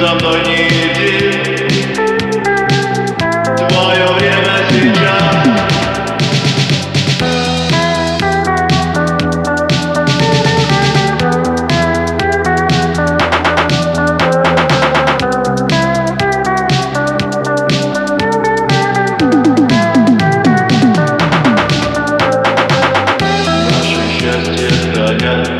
за мной не иди. Твое время сейчас. Наше счастье хранят.